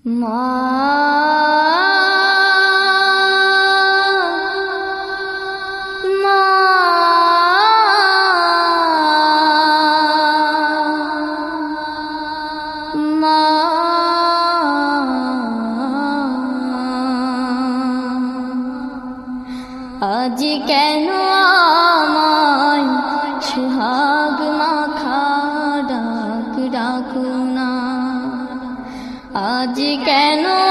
আজ কেন আমায় সুহাগ মাখা ডাক ডাকু? ちけの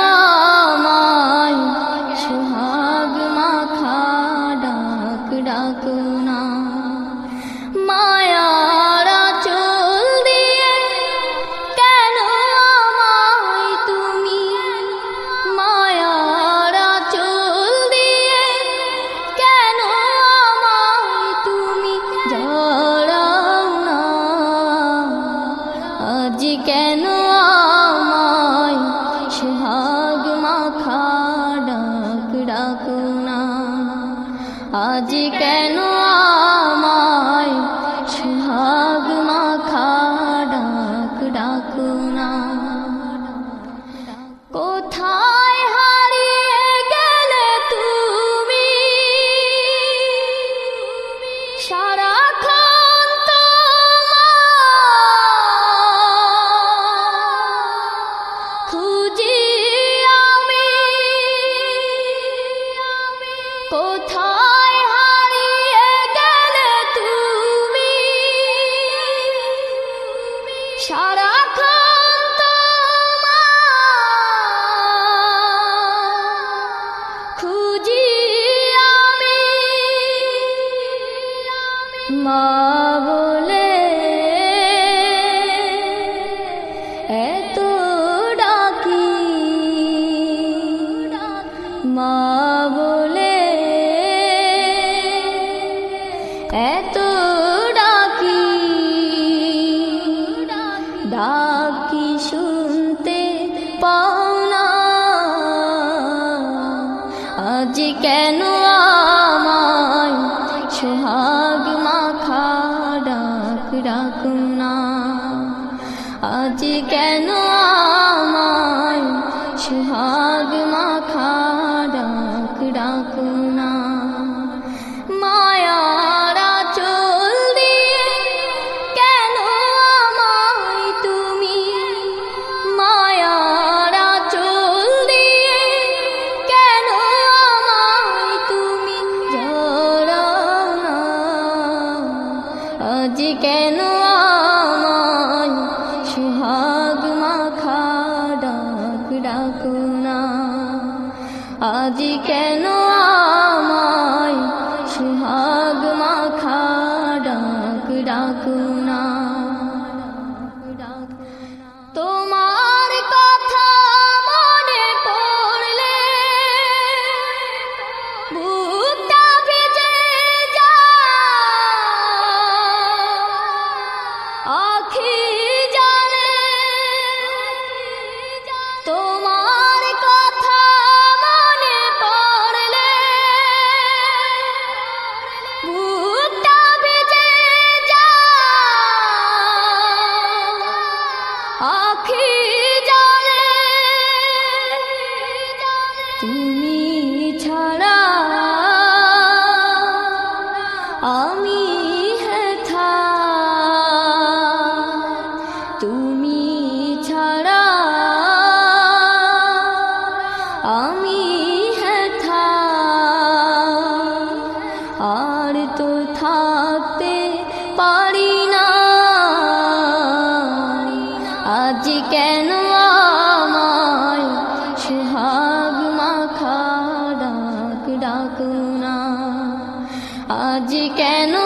আজ কেন আমা এত ডাকি ডাকি শুনতে পাওনা আজ কেন আমায় সোহাগ মাখা ডাক না? আজ কেন কেন আমায় সুহাগ মাখা ডাক ডাকো না? আজি কেন আমায় সুহাগ মা আর তো থাকতে পারি না। আজ কেন আমায় সোহাগ মাখা ডাক ডাক না? আজ কেন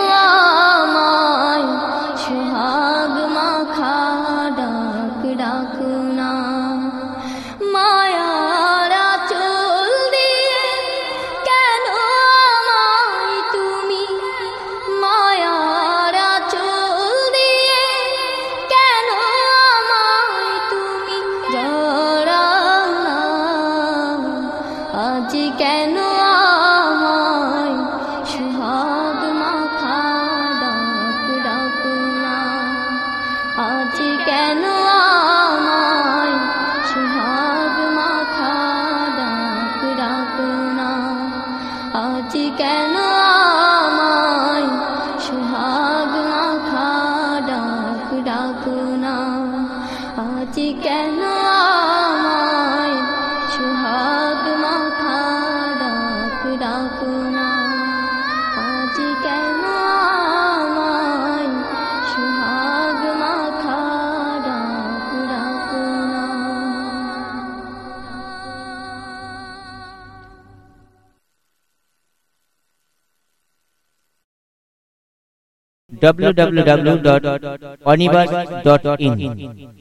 ডাকো না। আজ কেন www.onibus.in